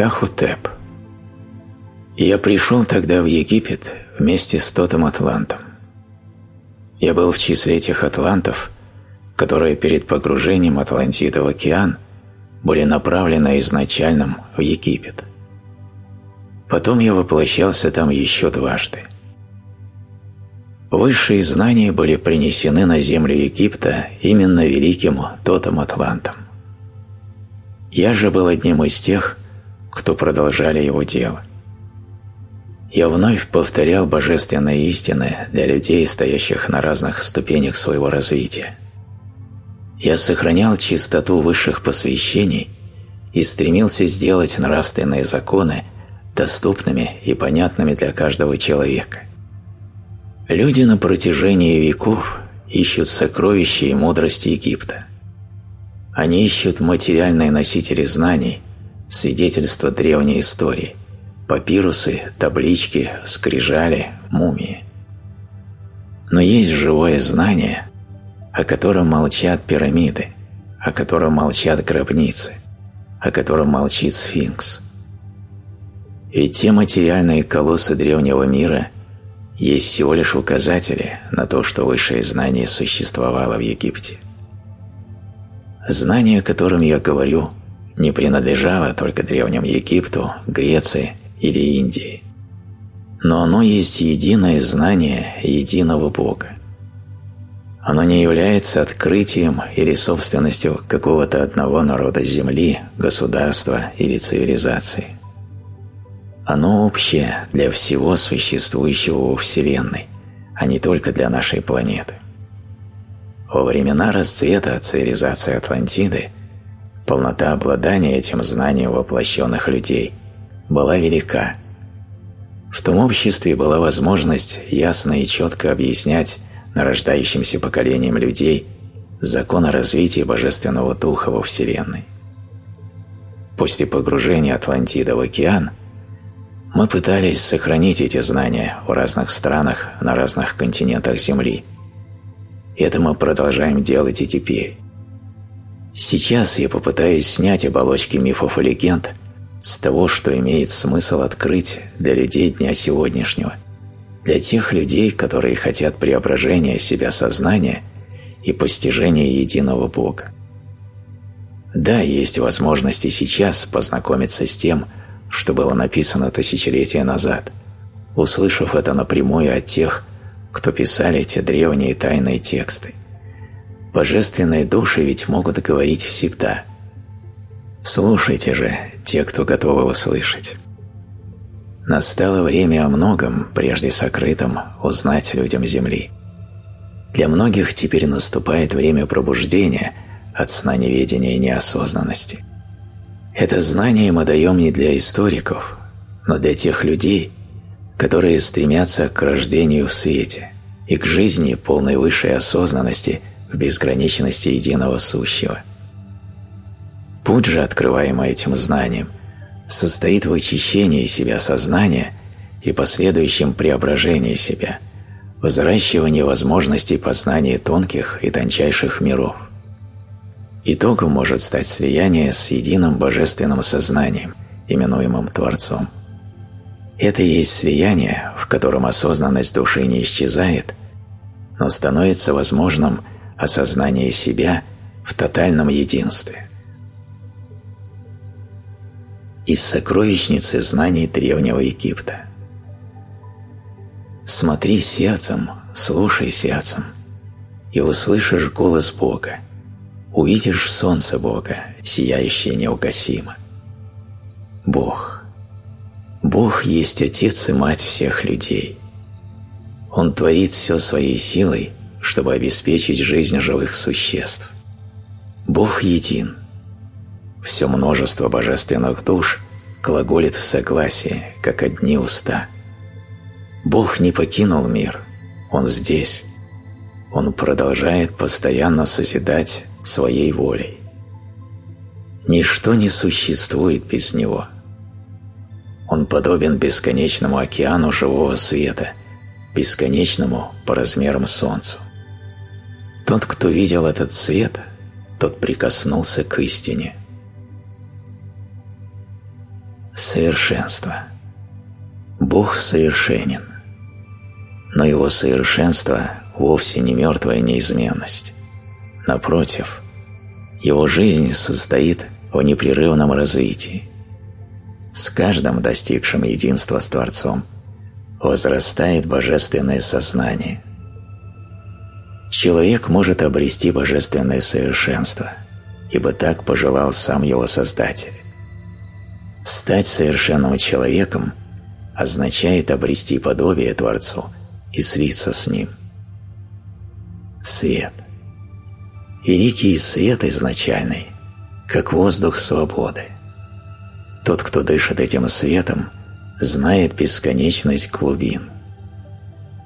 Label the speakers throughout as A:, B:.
A: Птахутеп. Я пришел тогда в Египет вместе с Тотом Атлантом. Я был в числе этих атлантов, которые перед погружением Атлантида в океан были направлены изначальным в Египет. Потом я воплощался там еще дважды. Высшие знания были принесены на землю Египта именно великим Тотом Атлантом. Я же был одним из тех, кто продолжали его дело. Я вновь повторял божественные истины для людей, стоящих на разных ступенях своего развития. Я сохранял чистоту высших посвящений и стремился сделать нравственные законы доступными и понятными для каждого человека. Люди на протяжении веков ищут сокровища и мудрости Египта. Они ищут материальные носители знаний, свидетельства древней истории, папирусы, таблички, скрижали, мумии. Но есть живое знание, о котором молчат пирамиды, о котором молчат гробницы, о котором молчит сфинкс. Ведь те материальные колоссы древнего мира есть всего лишь указатели на то, что высшее знание существовало в Египте. Знание, о котором я говорю, не принадлежало только Древнему Египту, Греции или Индии. Но оно есть единое знание единого Бога. Оно не является открытием или собственностью какого-то одного народа Земли, государства или цивилизации. Оно общее для всего существующего во Вселенной, а не только для нашей планеты. Во времена расцвета цивилизации Атлантиды полнота обладания этим знанием воплощенных людей была велика. В том обществе была возможность ясно и четко объяснять нарождающимся поколениям людей законы развития Божественного Духа во Вселенной. После погружения Атлантида в океан мы пытались сохранить эти знания в разных странах на разных континентах Земли. Это мы продолжаем делать и теперь. Сейчас я попытаюсь снять оболочки мифов и легенд с того, что имеет смысл открыть для людей дня сегодняшнего, для тех людей, которые хотят преображения себя сознания и постижения единого Бога. Да, есть возможности сейчас познакомиться с тем, что было написано тысячелетия назад, услышав это напрямую от тех, кто писали эти древние тайные тексты. Божественные души ведь могут говорить всегда. Слушайте же, те, кто готовы услышать. Настало время о многом, прежде сокрытом, узнать людям Земли. Для многих теперь наступает время пробуждения от сна неведения и неосознанности. Это знание мы даем не для историков, но для тех людей, которые стремятся к рождению в свете и к жизни полной высшей осознанности безграничности единого сущего. Путь же, открываемый этим знанием, состоит в очищении себя сознания и последующем преображении себя, взращивании возможностей познания тонких и тончайших миров. Итогом может стать слияние с единым божественным сознанием, именуемым Творцом. Это и есть слияние, в котором осознанность души не исчезает, но становится возможным осознание себя в тотальном единстве. Из сокровищницы знаний Древнего Египта. Смотри сердцем, слушай сердцем, и услышишь голос Бога, увидишь солнце Бога, сияющее неугасимо. Бог. Бог есть Отец и Мать всех людей. Он творит все своей силой чтобы обеспечить жизнь живых существ. Бог един. Все множество божественных душ глаголит в согласии, как одни уста. Бог не покинул мир, Он здесь. Он продолжает постоянно созидать своей волей. Ничто не существует без Него. Он подобен бесконечному океану живого света, бесконечному по размерам Солнцу. Тот, кто видел этот свет, тот прикоснулся к истине. Совершенство. Бог совершенен, но его совершенство вовсе не мертвая неизменность. Напротив, его жизнь состоит в непрерывном развитии. С каждым достигшим единства с Творцом возрастает божественное сознание. Человек может обрести божественное совершенство, ибо так пожелал сам его Создатель. Стать совершенным человеком означает обрести подобие Творцу и слиться с Ним. Свет. Великий свет изначальный, как воздух свободы. Тот, кто дышит этим светом, знает бесконечность глубин.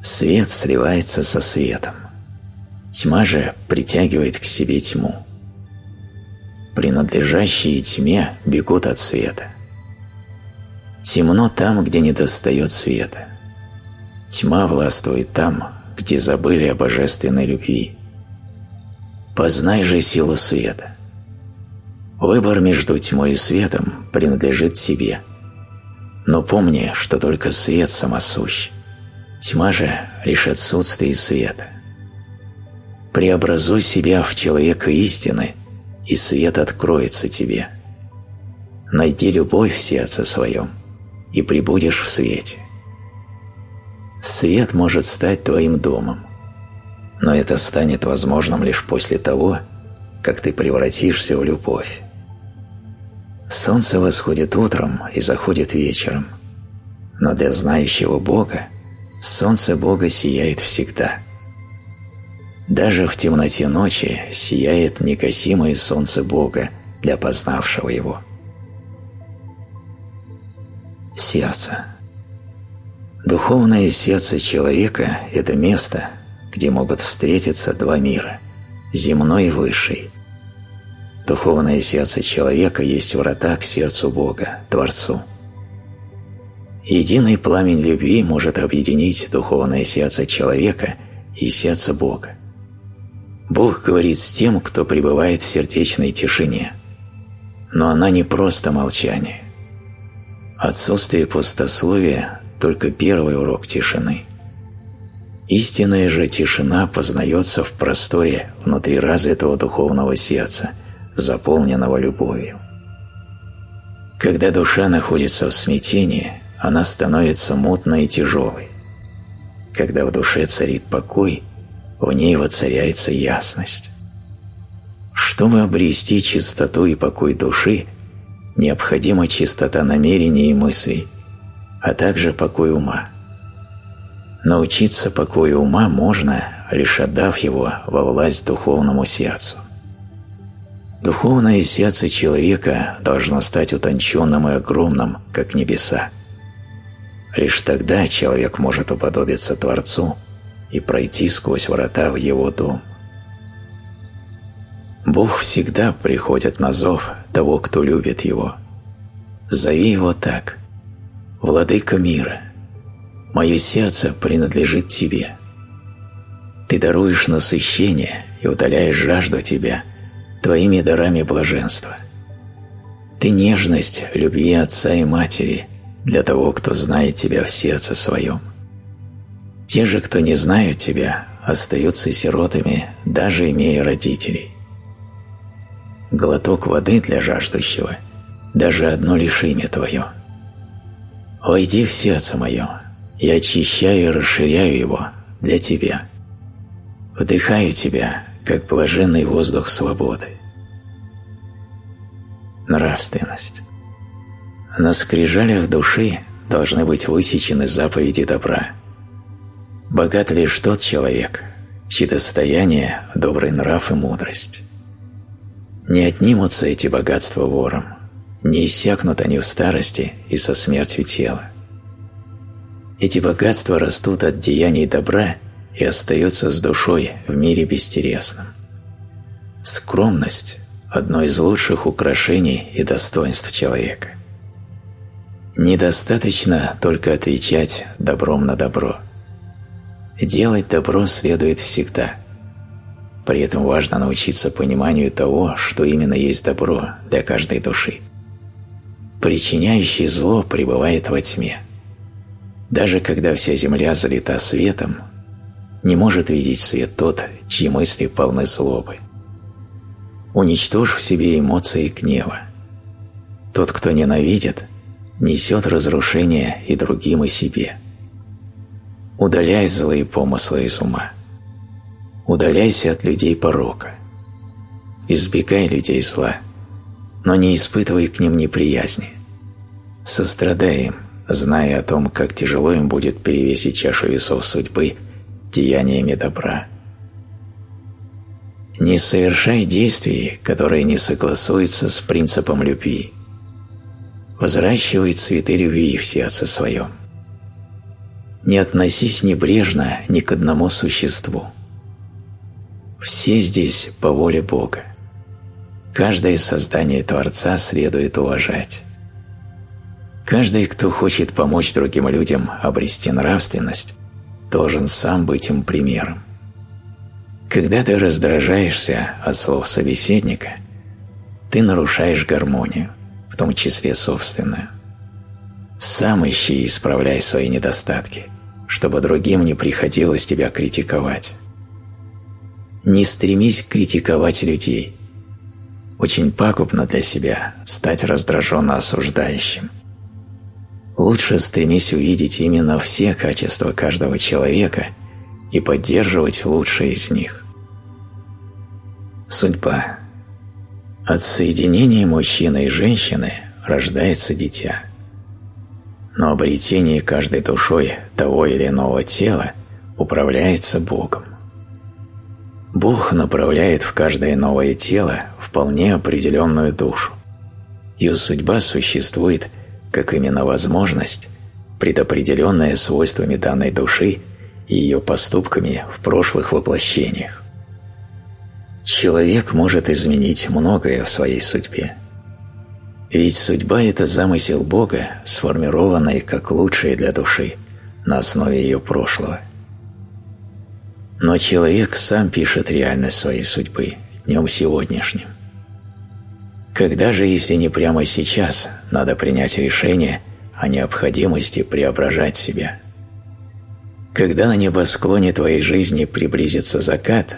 A: Свет сливается со светом. Тьма же притягивает к себе тьму. Принадлежащие тьме бегут от света. Темно там, где недостает света. Тьма властвует там, где забыли о божественной любви. Познай же силу света. Выбор между тьмой и светом принадлежит тебе. Но помни, что только свет самосущ. Тьма же лишь отсутствие света. Преобразуй себя в человека истины, и свет откроется тебе. Найди любовь в сердце своем – и пребудешь в свете. Свет может стать твоим домом, но это станет возможным лишь после того, как ты превратишься в любовь. Солнце восходит утром и заходит вечером, но для знающего Бога солнце Бога сияет всегда. Даже в темноте ночи сияет некосимое солнце Бога для познавшего его сердце. Духовное сердце человека – это место, где могут встретиться два мира – земной и высший. Духовное сердце человека есть врата к сердцу Бога, Творцу. Единый пламень любви может объединить духовное сердце человека и сердце Бога. Бог говорит с тем, кто пребывает в сердечной тишине. Но она не просто молчание. Отсутствие пустословия – только первый урок тишины. Истинная же тишина познается в просторе внутри развитого духовного сердца, заполненного любовью. Когда душа находится в смятении, она становится мутной и тяжелой. Когда в душе царит покой, в ней воцаряется ясность. Чтобы обрести чистоту и покой души, необходима чистота намерений и мыслей, а также покой ума. Научиться покою ума можно, лишь отдав его во власть духовному сердцу. Духовное сердце человека должно стать утонченным и огромным, как небеса. Лишь тогда человек может уподобиться Творцу и пройти сквозь врата в его дом. Бог всегда приходит на зов того, кто любит Его. Зови Его так. «Владыка мира, мое сердце принадлежит Тебе. Ты даруешь насыщение и удаляешь жажду Тебя Твоими дарами блаженства. Ты нежность любви Отца и Матери для того, кто знает Тебя в сердце своем. Те же, кто не знают Тебя, остаются сиротами, даже имея родителей глоток воды для жаждущего, даже одно лишь имя Твое. Войди в сердце мое, я очищаю и расширяю его для Тебя. Вдыхаю Тебя, как блаженный воздух свободы. Нравственность. На скрижалях души должны быть высечены заповеди добра. Богат лишь тот человек, чьи достояние – добрый нрав и мудрость. Не отнимутся эти богатства вором, не иссякнут они в старости и со смертью тела. Эти богатства растут от деяний добра и остаются с душой в мире бестересном. Скромность – одно из лучших украшений и достоинств человека. Недостаточно только отвечать добром на добро. Делать добро следует всегда – при этом важно научиться пониманию того, что именно есть добро для каждой души. Причиняющий зло пребывает во тьме. Даже когда вся земля залита светом, не может видеть свет тот, чьи мысли полны злобы. Уничтожь в себе эмоции гнева. Тот, кто ненавидит, несет разрушение и другим, и себе. Удаляй злые помыслы из ума. Удаляйся от людей порока. Избегай людей зла, но не испытывай к ним неприязни. Сострадай им, зная о том, как тяжело им будет перевесить чашу весов судьбы деяниями добра. Не совершай действий, которые не согласуются с принципом любви. Взращивай цветы любви в сердце своем. Не относись небрежно ни к одному существу. Все здесь по воле Бога. Каждое создание Творца следует уважать. Каждый, кто хочет помочь другим людям обрести нравственность, должен сам быть им примером. Когда ты раздражаешься от слов собеседника, ты нарушаешь гармонию, в том числе собственную. Сам ищи и исправляй свои недостатки, чтобы другим не приходилось тебя критиковать. Не стремись критиковать людей. Очень пагубно для себя стать раздраженно осуждающим. Лучше стремись увидеть именно все качества каждого человека и поддерживать лучшие из них. Судьба. От соединения мужчины и женщины рождается дитя. Но обретение каждой душой того или иного тела управляется Богом. Бог направляет в каждое новое тело вполне определенную душу. Ее судьба существует – как именно возможность, предопределенная свойствами данной души и ее поступками в прошлых воплощениях. Человек может изменить многое в своей судьбе. Ведь судьба – это замысел Бога, сформированный как лучшее для души на основе ее прошлого. Но человек сам пишет реальность своей судьбы днем сегодняшним. Когда же, если не прямо сейчас, надо принять решение о необходимости преображать себя? Когда на небосклоне твоей жизни приблизится закат,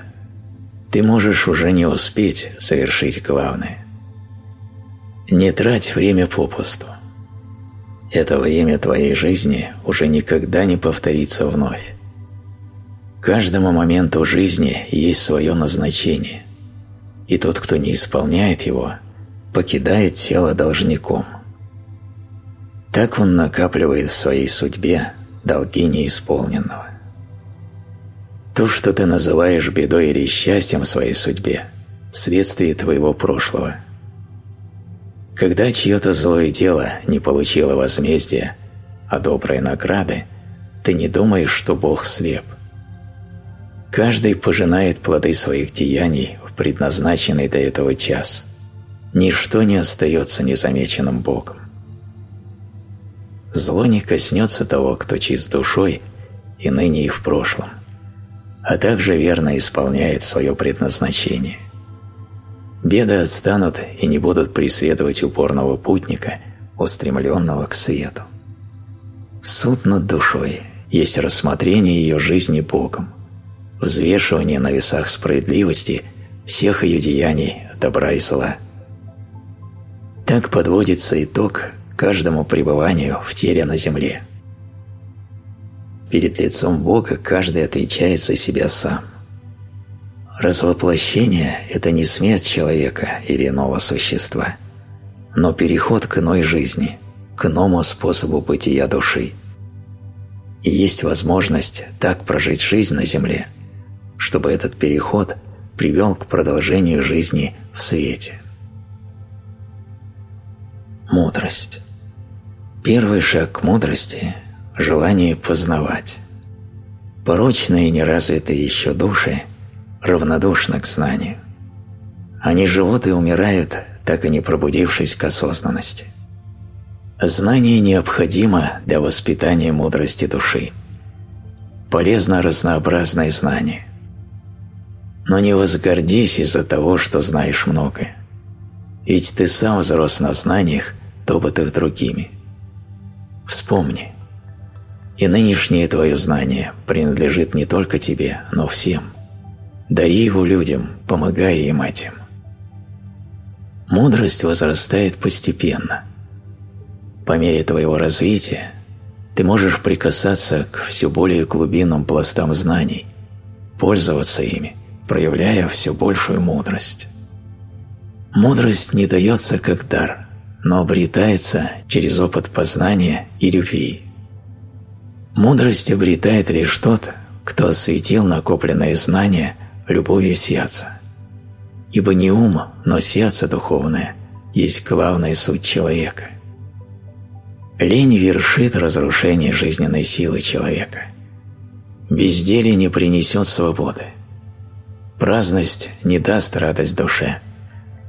A: ты можешь уже не успеть совершить главное. Не трать время попусту. Это время твоей жизни уже никогда не повторится вновь. Каждому моменту жизни есть свое назначение, и тот, кто не исполняет его – покидает тело должником. Так он накапливает в своей судьбе долги неисполненного. То, что ты называешь бедой или счастьем в своей судьбе, следствие твоего прошлого. Когда чье-то злое дело не получило возмездия, а добрые награды, ты не думаешь, что Бог слеп. Каждый пожинает плоды своих деяний в предназначенный до этого час – ничто не остается незамеченным Богом. Зло не коснется того, кто чист душой и ныне и в прошлом, а также верно исполняет свое предназначение. Беды отстанут и не будут преследовать упорного путника, устремленного к свету. Суд над душой есть рассмотрение ее жизни Богом, взвешивание на весах справедливости всех ее деяний добра и зла – так подводится итог каждому пребыванию в теле на земле. Перед лицом Бога каждый отвечает за себя сам. Развоплощение – это не смерть человека или иного существа, но переход к иной жизни, к иному способу бытия души. И есть возможность так прожить жизнь на земле, чтобы этот переход привел к продолжению жизни в свете. Мудрость. Первый шаг к мудрости – желание познавать. Порочные и неразвитые еще души равнодушны к знанию. Они живут и умирают, так и не пробудившись к осознанности. Знание необходимо для воспитания мудрости души. Полезно разнообразное знание. Но не возгордись из-за того, что знаешь многое. Ведь ты сам взрос на знаниях, добытых другими. Вспомни, и нынешнее твое знание принадлежит не только тебе, но всем. Дари его людям, помогая им этим. Мудрость возрастает постепенно. По мере твоего развития ты можешь прикасаться к все более глубинным пластам знаний, пользоваться ими, проявляя все большую мудрость. Мудрость не дается как дар, но обретается через опыт познания и любви. Мудрость обретает лишь тот, кто осветил накопленные знания любовью сердца. Ибо не ум, но сердце духовное есть главная суть человека. Лень вершит разрушение жизненной силы человека. Безделие не принесет свободы. Праздность не даст радость душе –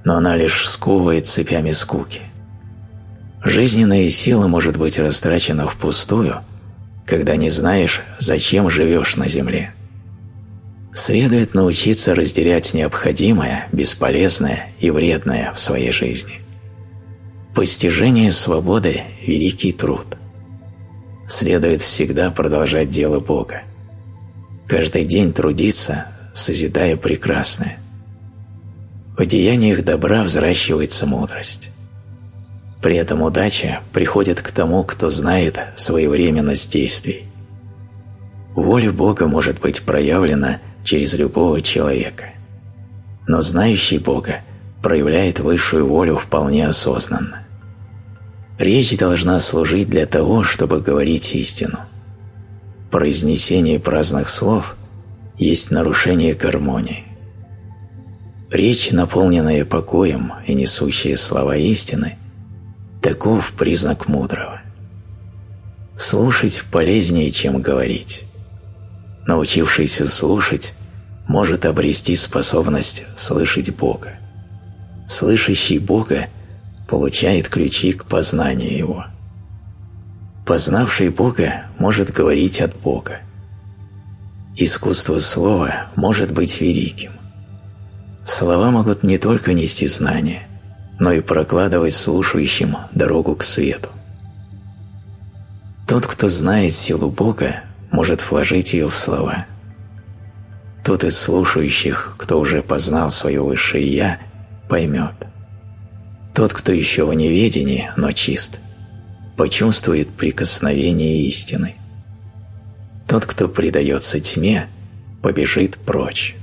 A: но она лишь сковывает цепями скуки. Жизненная сила может быть растрачена впустую, когда не знаешь, зачем живешь на земле. Следует научиться разделять необходимое, бесполезное и вредное в своей жизни. Постижение свободы – великий труд. Следует всегда продолжать дело Бога. Каждый день трудиться, созидая прекрасное – в деяниях добра взращивается мудрость. При этом удача приходит к тому, кто знает своевременность действий. Воля Бога может быть проявлена через любого человека. Но знающий Бога проявляет высшую волю вполне осознанно. Речь должна служить для того, чтобы говорить истину. Произнесение праздных слов есть нарушение гармонии. Речь, наполненная покоем и несущая слова истины, таков признак мудрого. Слушать полезнее, чем говорить. Научившийся слушать может обрести способность слышать Бога. Слышащий Бога получает ключи к познанию Его. Познавший Бога может говорить от Бога. Искусство слова может быть великим. Слова могут не только нести знания, но и прокладывать слушающим дорогу к свету. Тот, кто знает силу Бога, может вложить ее в слова. Тот из слушающих, кто уже познал свое высшее «Я», поймет. Тот, кто еще в неведении, но чист, почувствует прикосновение истины. Тот, кто предается тьме, побежит прочь.